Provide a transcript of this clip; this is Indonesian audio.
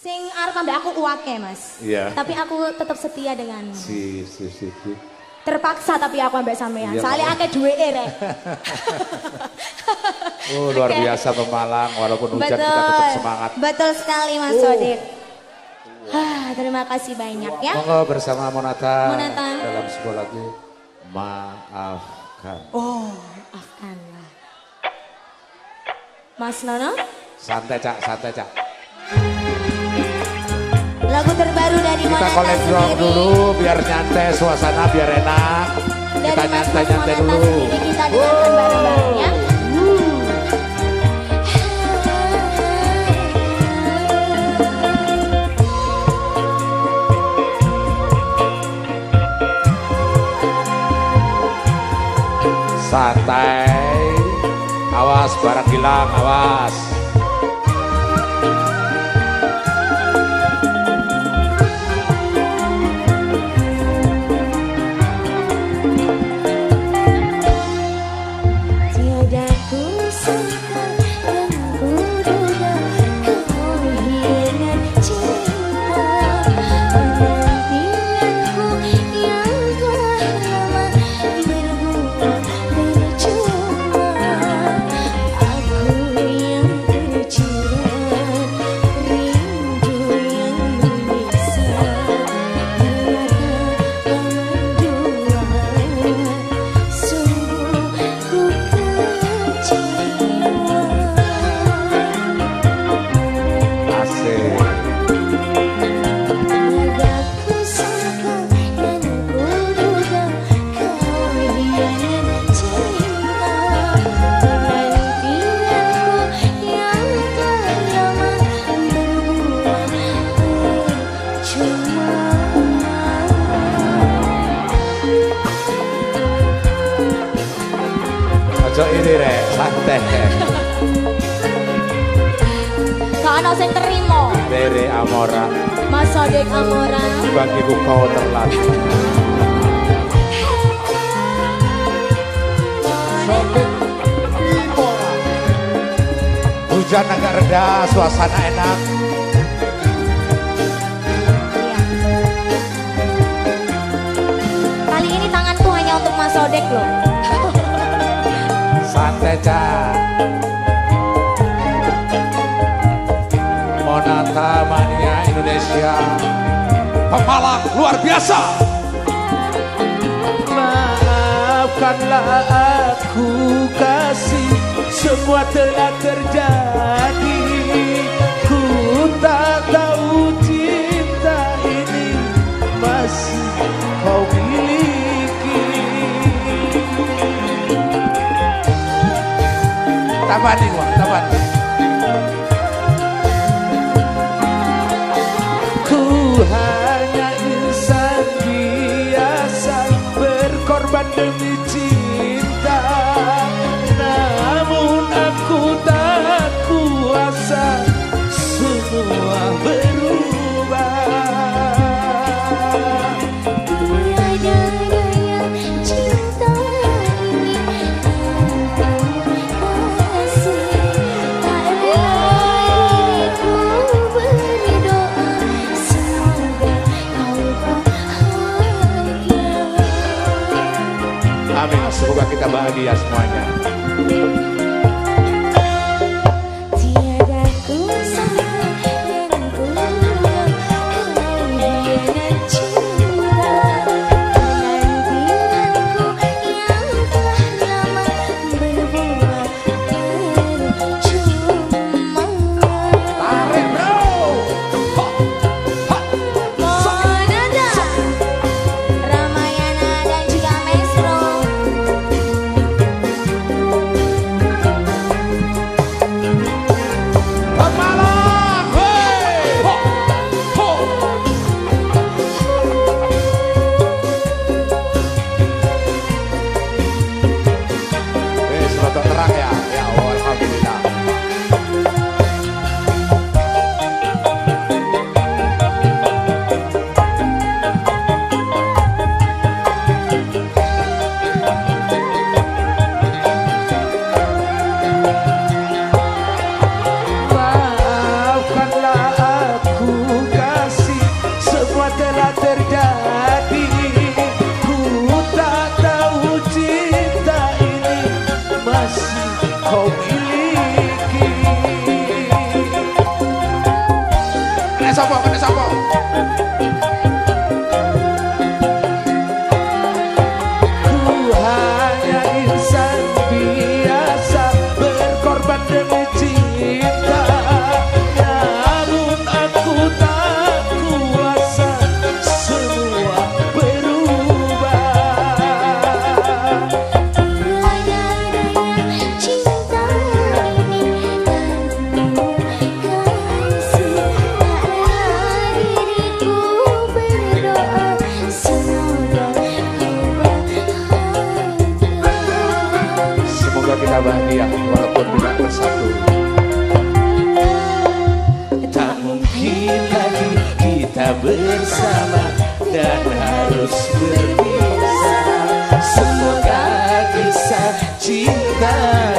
Sing arep ambek aku uake, Mas. Iya. Tapi aku tetap setia denganmu. Si, si, si, si. Terpaksa tapi aku ambek sampean. Iya, Soalnya akeh duweke rek. Oh, luar Oke. biasa Pemalang. Walaupun hujan kita tetap semangat. Betul sekali Mas Uh. Sodik. Ah, terima kasih banyak ya. Monggo bersama Monata, Monata. dalam sebuah lagu Maafkan. Oh, maafkanlah. Mas Nono, Santai cak, santai cak. Lagu terbaru dari Kita drum sendiri. dulu biar nyantai suasana biar enak. Dari Kita nyantai-nyantai dulu. sendiri kita dengarkan bareng-bareng ya. Santai. Awas barang hilang, awas. Gak ada yang terima Dari Amora, Mas Sodik Amora bagiku kau terlalu. Hujan agak reda, suasana enak. Cak. Monata Mania Indonesia. Pemalang luar biasa. Maafkanlah aku kasih Semua telah terjadi Tambah nih, Wak, tambah. Ku hanya insan biasa Berkorban demi cinta kita bahagia semuanya. hope partida.